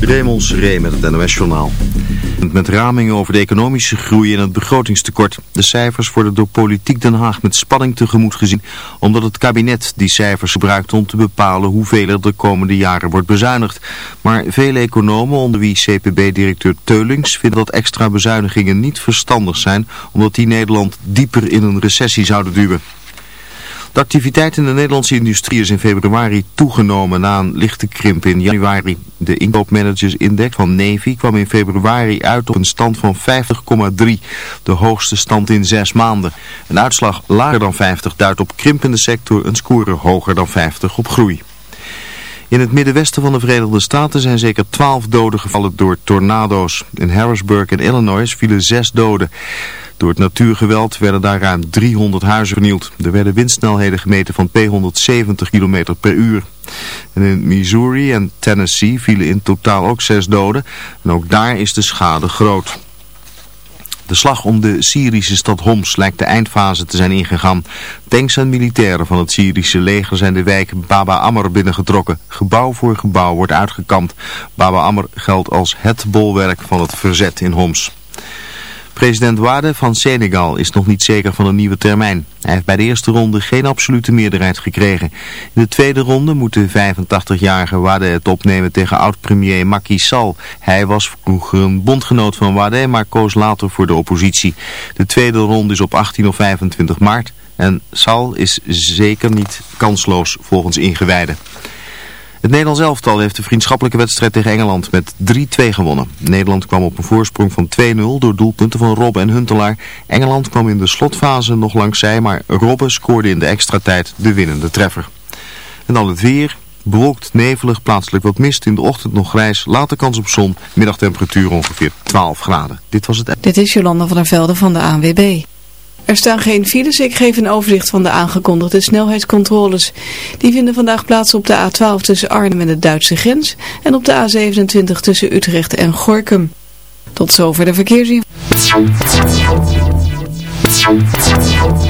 Raymond Seré met het NOS-journaal. Met ramingen over de economische groei en het begrotingstekort. De cijfers worden door politiek Den Haag met spanning tegemoet gezien... omdat het kabinet die cijfers gebruikt om te bepalen hoeveel er de komende jaren wordt bezuinigd. Maar vele economen, onder wie CPB-directeur Teulings... vinden dat extra bezuinigingen niet verstandig zijn... omdat die Nederland dieper in een recessie zouden duwen. De activiteit in de Nederlandse industrie is in februari toegenomen na een lichte krimp in januari. De inkoopmanagersindex van Navy kwam in februari uit op een stand van 50,3, de hoogste stand in zes maanden. Een uitslag lager dan 50 duidt op krimpende sector, een score hoger dan 50 op groei. In het middenwesten van de Verenigde Staten zijn zeker twaalf doden gevallen door tornado's. In Harrisburg in Illinois vielen zes doden. Door het natuurgeweld werden daar ruim 300 huizen vernield. Er werden windsnelheden gemeten van 270 km per uur. In Missouri en Tennessee vielen in totaal ook zes doden. En ook daar is de schade groot. De slag om de Syrische stad Homs lijkt de eindfase te zijn ingegaan. Tanks en militairen van het Syrische leger zijn de wijk Baba Amr binnengetrokken. Gebouw voor gebouw wordt uitgekampt. Baba Amr geldt als het bolwerk van het verzet in Homs. President Wade van Senegal is nog niet zeker van een nieuwe termijn. Hij heeft bij de eerste ronde geen absolute meerderheid gekregen. In de tweede ronde moet de 85-jarige Wade het opnemen tegen oud-premier Macky Sall. Hij was vroeger een bondgenoot van Wade, maar koos later voor de oppositie. De tweede ronde is op 18 of 25 maart en Sall is zeker niet kansloos volgens ingewijden. Het Nederlands elftal heeft de vriendschappelijke wedstrijd tegen Engeland met 3-2 gewonnen. Nederland kwam op een voorsprong van 2-0 door doelpunten van Robben en Huntelaar. Engeland kwam in de slotfase nog langs zij, maar Robben scoorde in de extra tijd de winnende treffer. En dan het weer. Bewolkt, nevelig, plaatselijk wat mist. In de ochtend nog grijs, later kans op zon. Middagtemperatuur ongeveer 12 graden. Dit was het... Dit is Jolanda van der Velde van de ANWB. Er staan geen files, ik geef een overzicht van de aangekondigde snelheidscontroles. Die vinden vandaag plaats op de A12 tussen Arnhem en de Duitse grens en op de A27 tussen Utrecht en Gorkum. Tot zover de verkeersinformatie.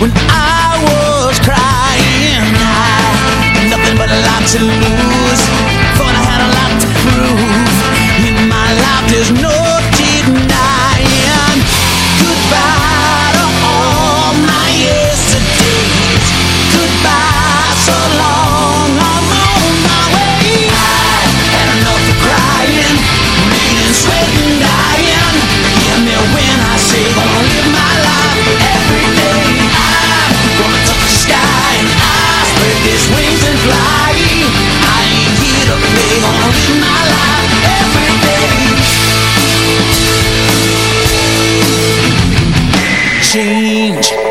When I was crying. I had nothing but a lot to lose. Thought I had a lot to prove. In my life, there's no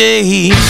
Day.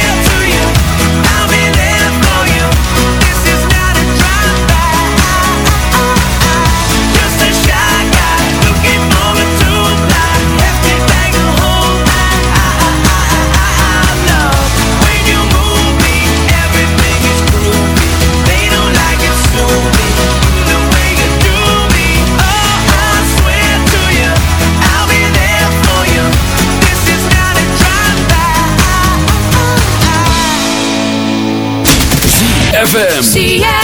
ZFM.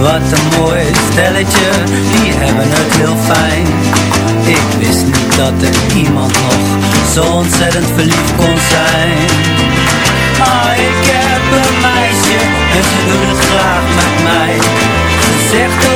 Wat een mooi stelletje, die hebben het heel fijn. Ik wist niet dat er iemand nog zo ontzettend verliefd kon zijn. Ah, ik heb een meisje en ze doet het graag met mij. Ze zegt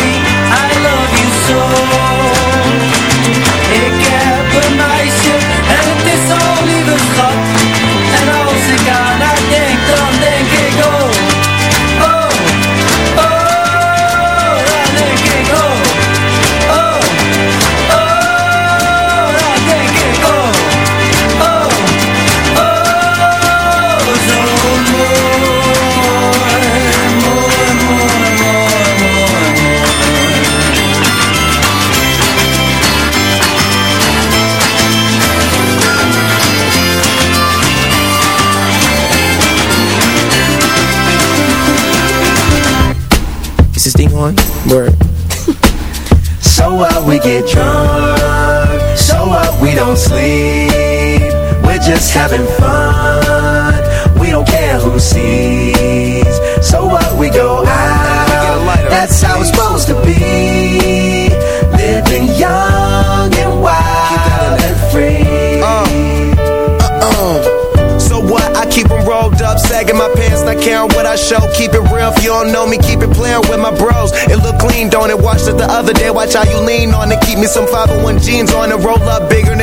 The other day, watch how you lean on it. Keep me some 501 jeans on it, roll up bigger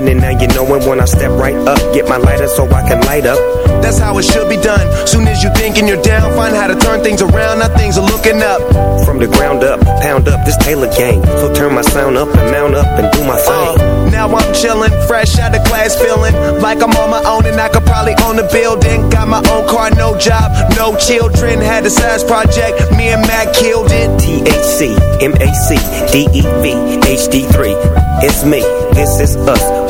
going, and now you knowin' when I step right up. Get my lighter so I can light up. That's how it should be done. Soon as you thinking you're down, find how to turn things around. Now things are looking up. From the ground up, pound up this Taylor gang. So turn my sound up and mount up and do my thing. Uh, now I'm chillin', fresh out of class, feeling like I'm on my own and I could probably own a building. Got my own car, no job, no children. Had a size project, me and Mac killed it. THC, MAC, DEV, HD3. It's me, this is us.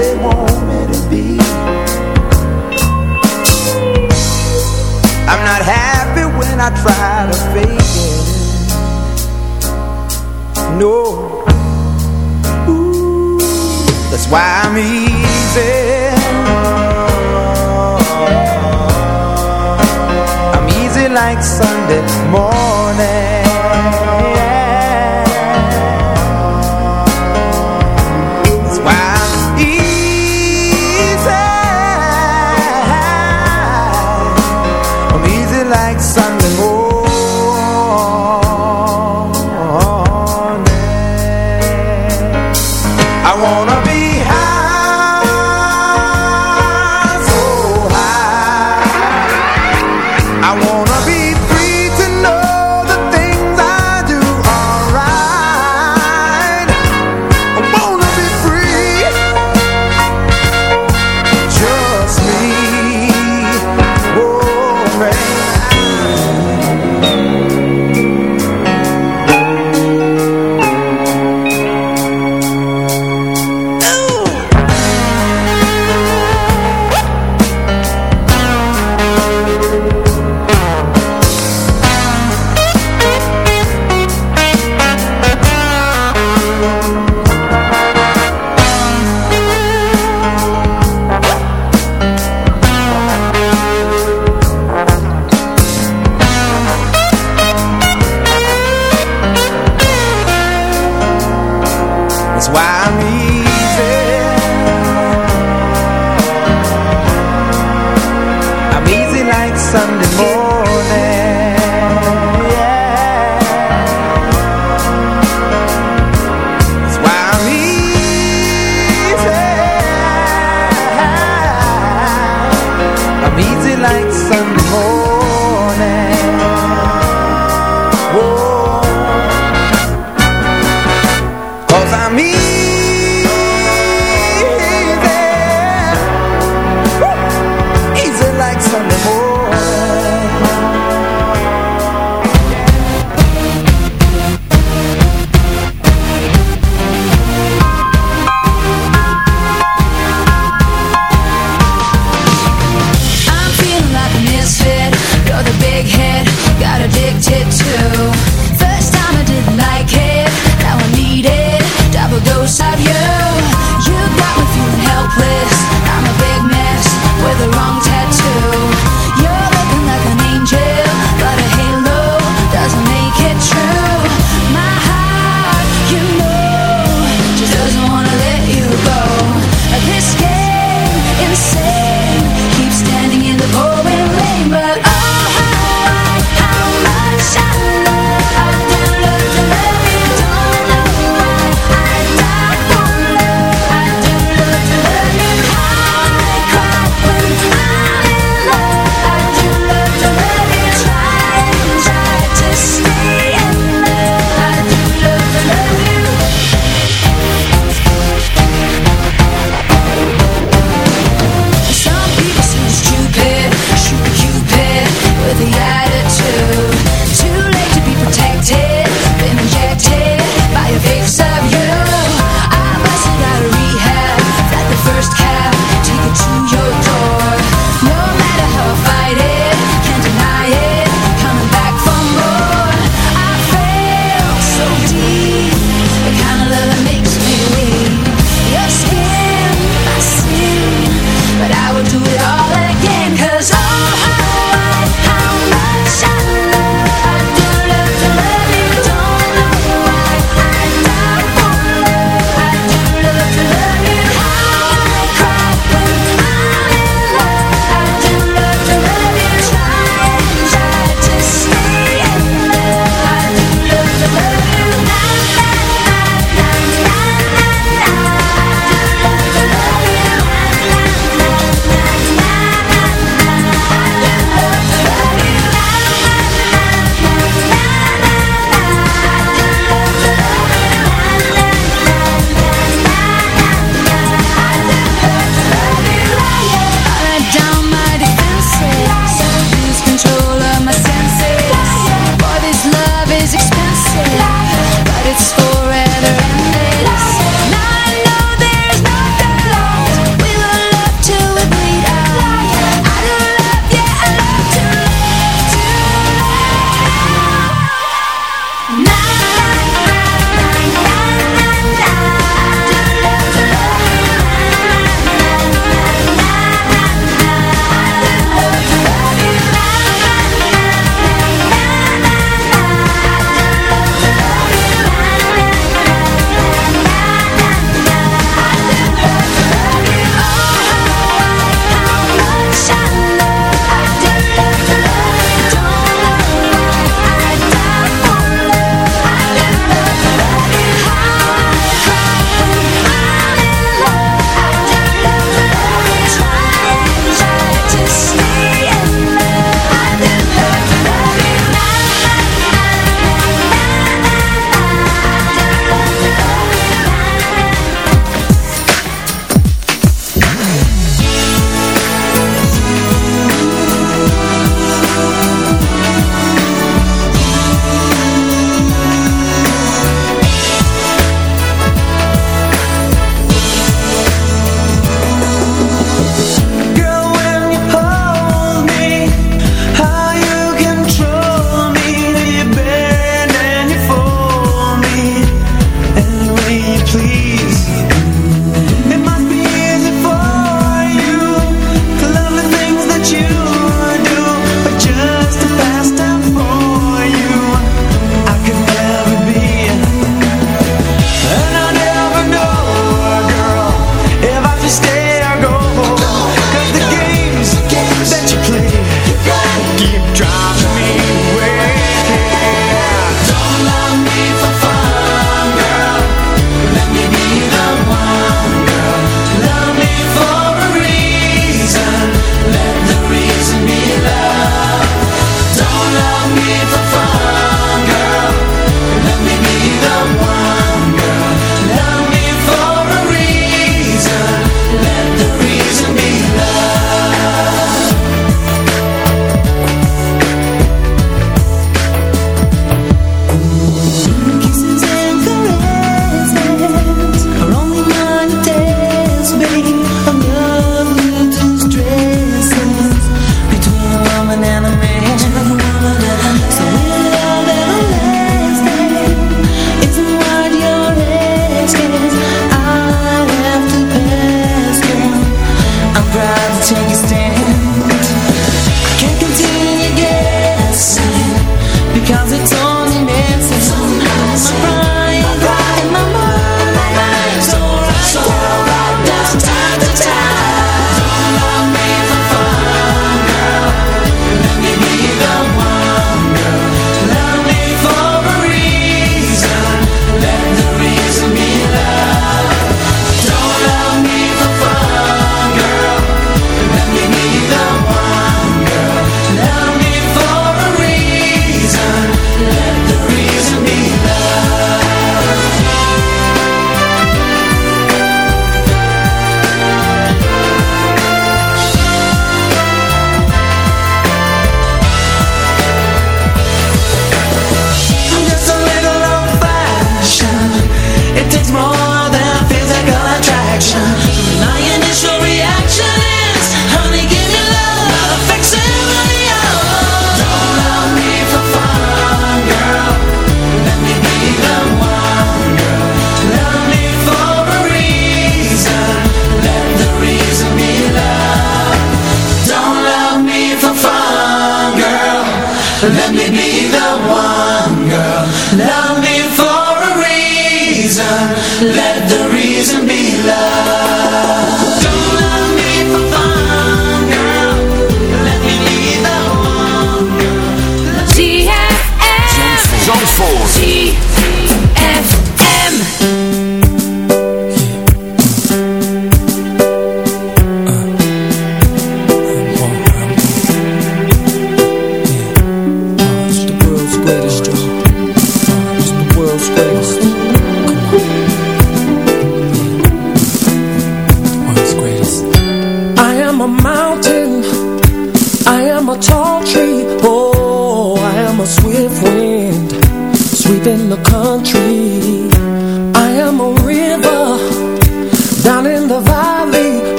They want me to be. I'm not happy when I try to fake it. No. That's why I'm easy. I'm easy like Sunday morning.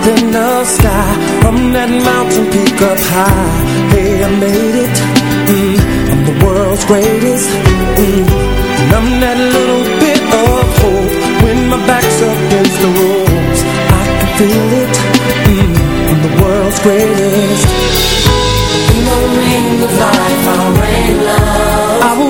up in the sky. From that mountain peak up high. Hey, I made it. Mm, I'm the world's greatest. Mm, And I'm that little bit of hope. When my back's up against the ropes I can feel it. Mm, I'm the world's greatest. In the rain of life I'll reign love I will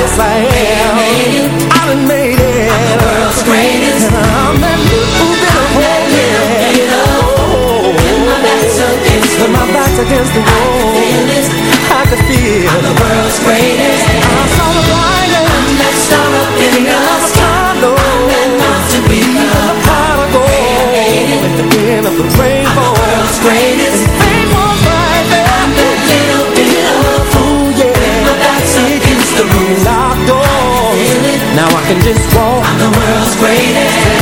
yes I made it. I'm the world's greatest. I'm with my back's against the wall. I can feel I'm the world's greatest. I saw the. I'm star the. I'm the the end of rain. locked door. Now I can just walk I'm the world's greatest.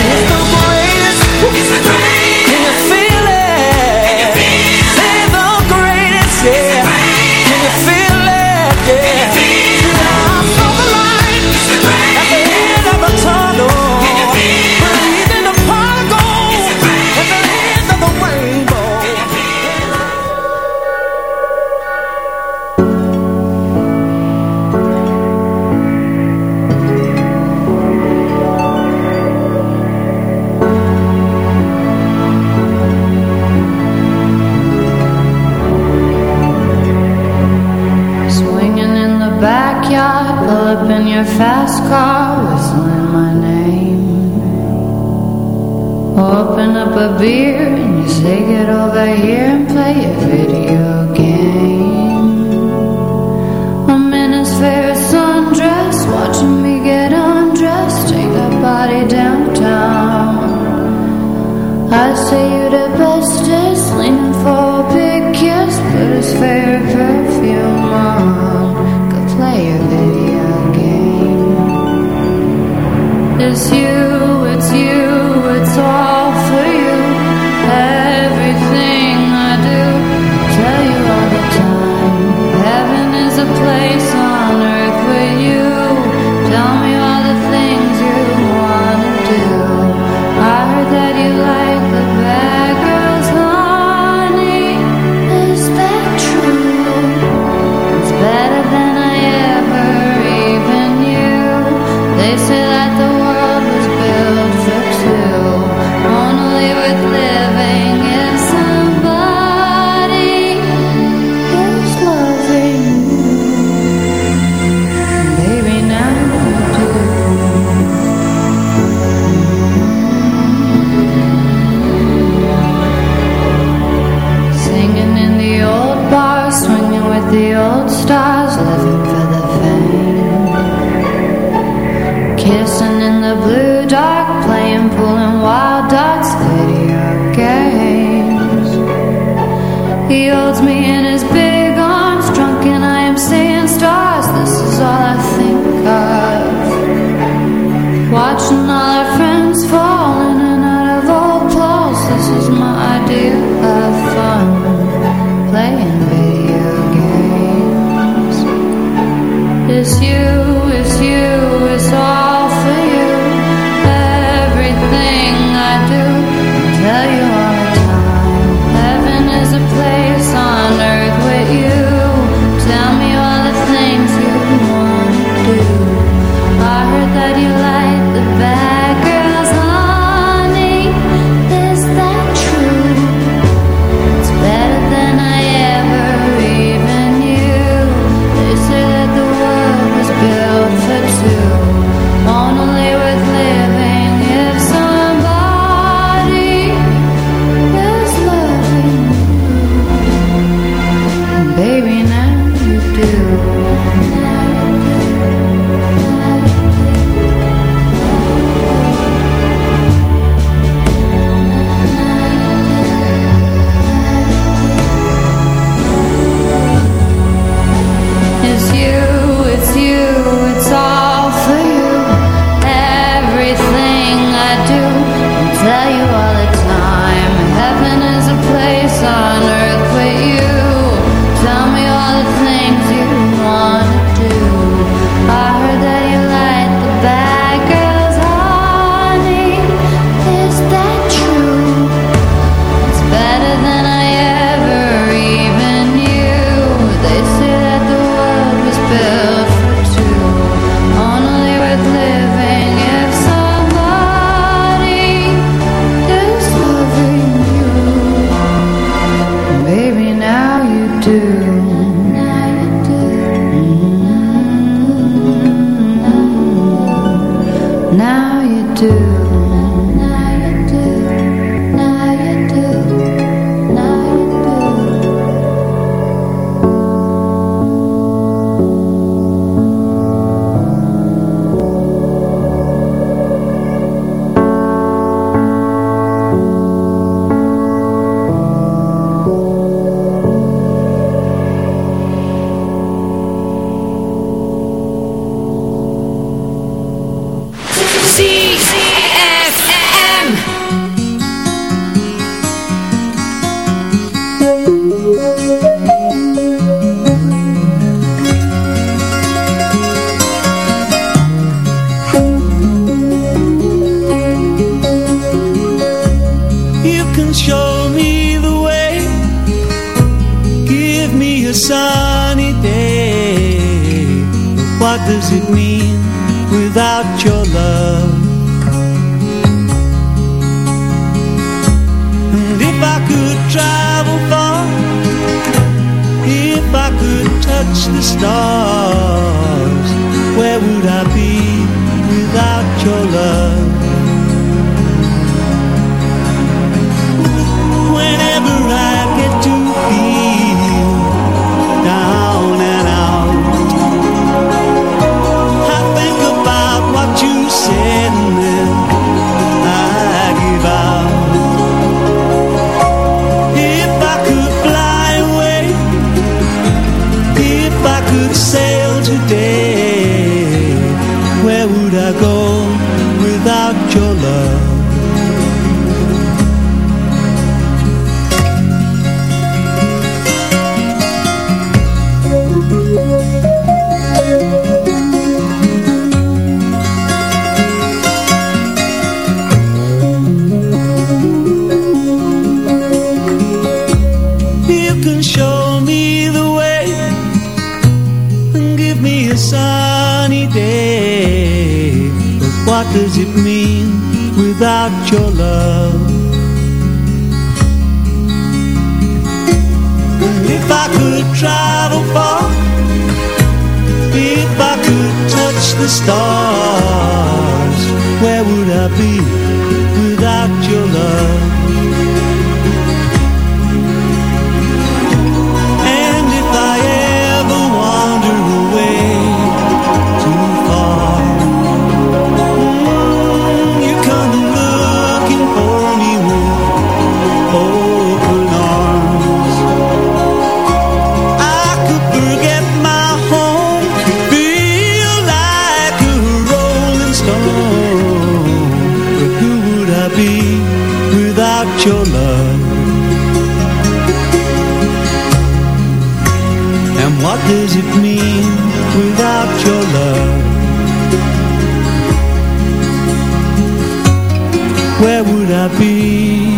where would I be?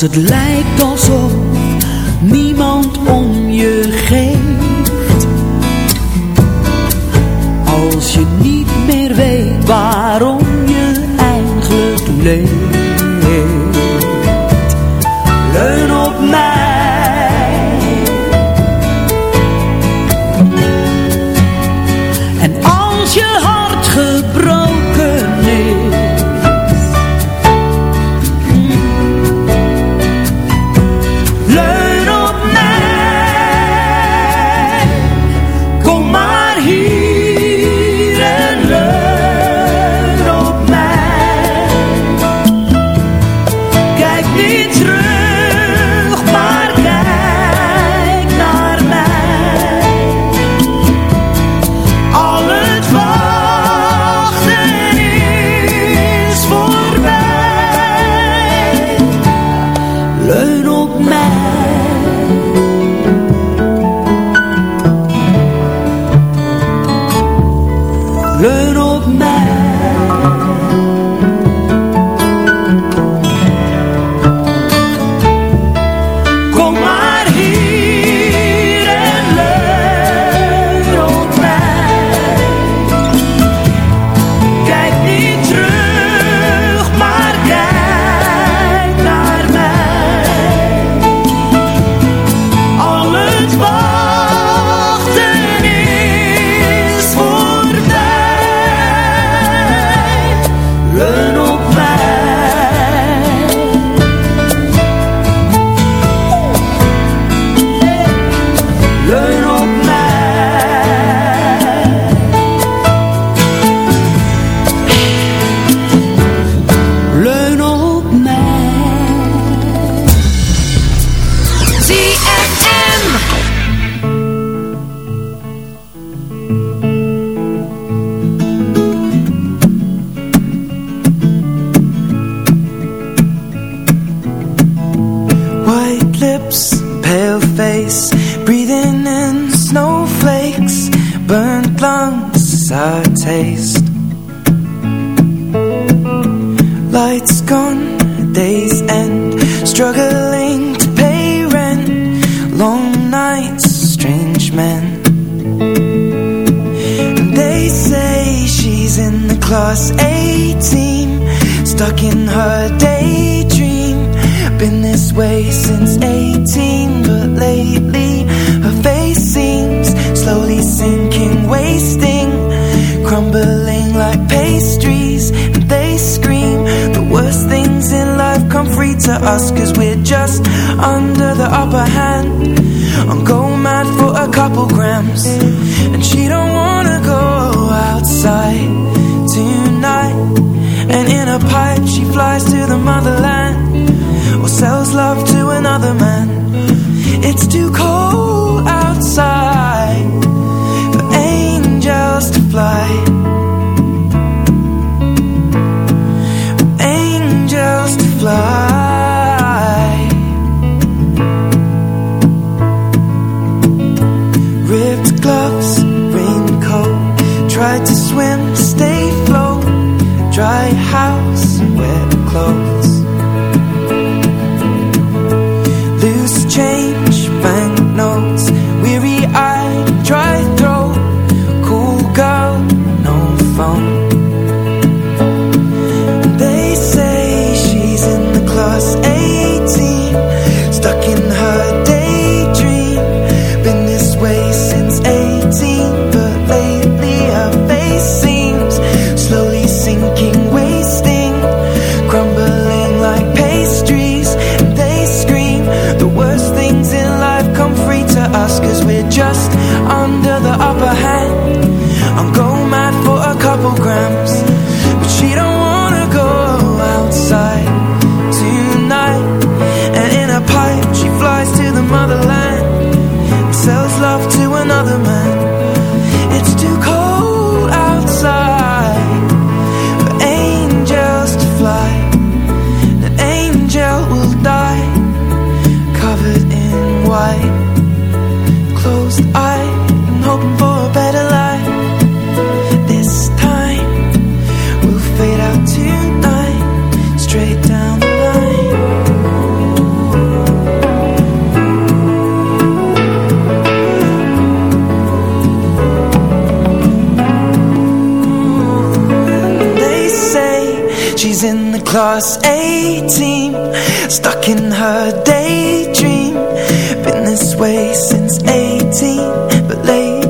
het lijkt. A-team Stuck in her daydream. Been this way since 18 But late